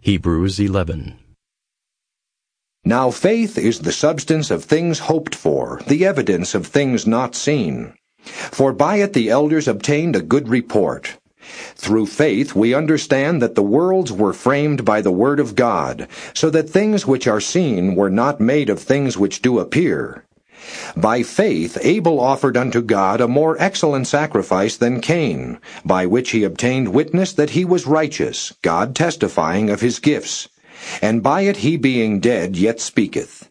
Hebrews 11. Now faith is the substance of things hoped for, the evidence of things not seen. For by it the elders obtained a good report. Through faith we understand that the worlds were framed by the word of God, so that things which are seen were not made of things which do appear. By faith Abel offered unto God a more excellent sacrifice than Cain, by which he obtained witness that he was righteous, God testifying of his gifts. And by it he being dead yet speaketh.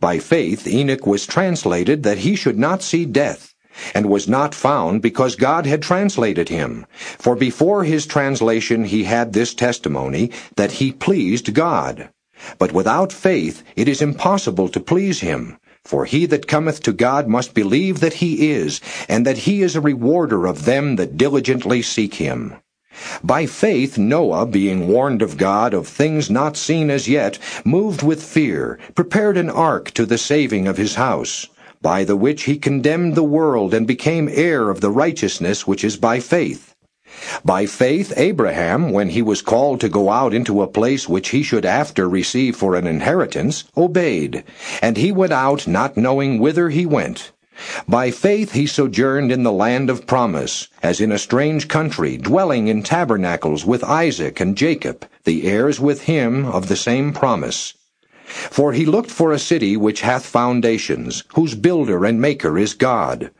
By faith Enoch was translated that he should not see death, and was not found because God had translated him. For before his translation he had this testimony, that he pleased God. But without faith it is impossible to please him. For he that cometh to God must believe that he is, and that he is a rewarder of them that diligently seek him. By faith Noah, being warned of God of things not seen as yet, moved with fear, prepared an ark to the saving of his house, by the which he condemned the world and became heir of the righteousness which is by faith. By faith Abraham, when he was called to go out into a place which he should after receive for an inheritance, obeyed, and he went out not knowing whither he went. By faith he sojourned in the land of promise, as in a strange country, dwelling in tabernacles with Isaac and Jacob, the heirs with him of the same promise. For he looked for a city which hath foundations, whose builder and maker is God.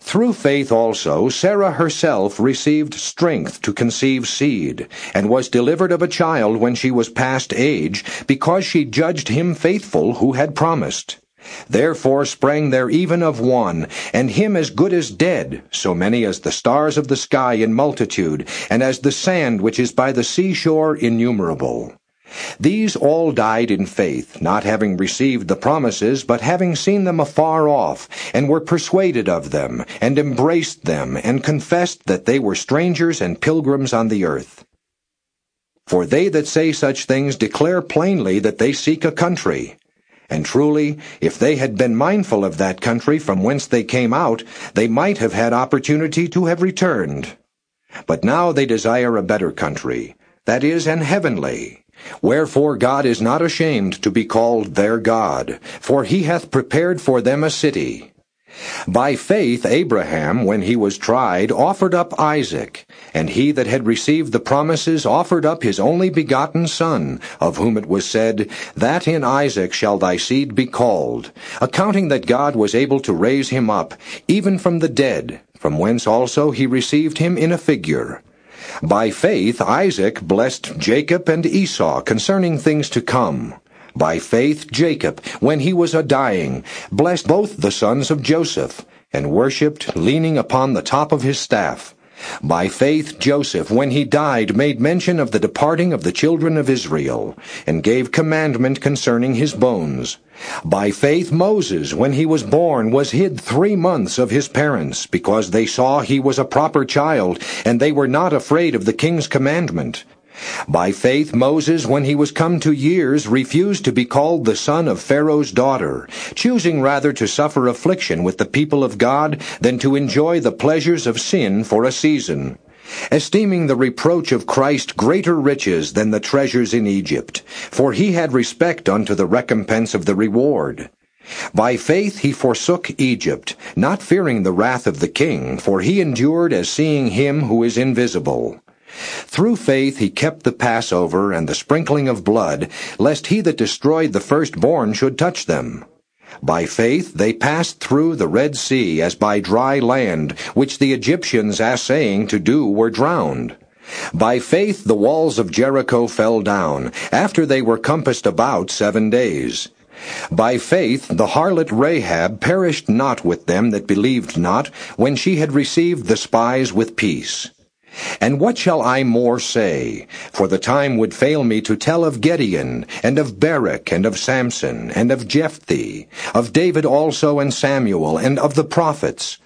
Through faith also Sarah herself received strength to conceive seed, and was delivered of a child when she was past age, because she judged him faithful who had promised. Therefore sprang there even of one, and him as good as dead, so many as the stars of the sky in multitude, and as the sand which is by the seashore innumerable. These all died in faith, not having received the promises, but having seen them afar off, and were persuaded of them, and embraced them, and confessed that they were strangers and pilgrims on the earth. For they that say such things declare plainly that they seek a country. And truly, if they had been mindful of that country from whence they came out, they might have had opportunity to have returned. But now they desire a better country, that is, an heavenly. Wherefore God is not ashamed to be called their God, for he hath prepared for them a city. By faith Abraham, when he was tried, offered up Isaac, and he that had received the promises offered up his only begotten son, of whom it was said, That in Isaac shall thy seed be called, accounting that God was able to raise him up, even from the dead, from whence also he received him in a figure. By faith Isaac blessed Jacob and Esau concerning things to come. By faith Jacob, when he was a dying, blessed both the sons of Joseph, and worshipped, leaning upon the top of his staff. By faith Joseph, when he died, made mention of the departing of the children of Israel, and gave commandment concerning his bones. By faith Moses, when he was born, was hid three months of his parents, because they saw he was a proper child, and they were not afraid of the king's commandment. By faith Moses, when he was come to years, refused to be called the son of Pharaoh's daughter, choosing rather to suffer affliction with the people of God than to enjoy the pleasures of sin for a season esteeming the reproach of Christ greater riches than the treasures in Egypt, for he had respect unto the recompense of the reward. By faith he forsook Egypt, not fearing the wrath of the king, for he endured as seeing him who is invisible. Through faith he kept the Passover and the sprinkling of blood, lest he that destroyed the firstborn should touch them. By faith they passed through the Red Sea as by dry land, which the Egyptians assaying to do were drowned. By faith the walls of Jericho fell down, after they were compassed about seven days. By faith the harlot Rahab perished not with them that believed not, when she had received the spies with peace. And what shall I more say? For the time would fail me to tell of Gideon, and of Barak, and of Samson, and of Jephthah, of David also and Samuel, and of the prophets,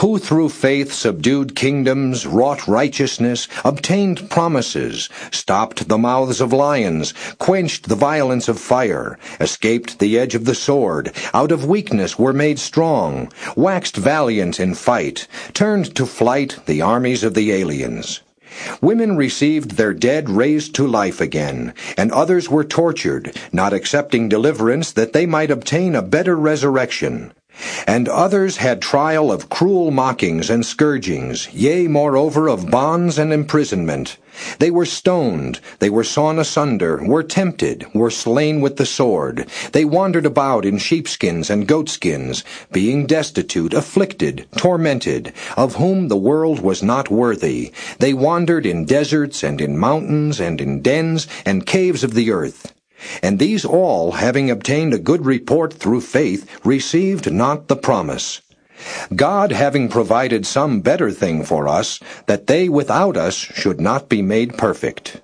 who through faith subdued kingdoms, wrought righteousness, obtained promises, stopped the mouths of lions, quenched the violence of fire, escaped the edge of the sword, out of weakness were made strong, waxed valiant in fight, turned to flight the armies of the aliens. Women received their dead raised to life again, and others were tortured, not accepting deliverance that they might obtain a better resurrection. And others had trial of cruel mockings and scourgings, yea, moreover, of bonds and imprisonment. They were stoned, they were sawn asunder, were tempted, were slain with the sword. They wandered about in sheepskins and goatskins, being destitute, afflicted, tormented, of whom the world was not worthy. They wandered in deserts and in mountains and in dens and caves of the earth. And these all, having obtained a good report through faith, received not the promise. God having provided some better thing for us, that they without us should not be made perfect.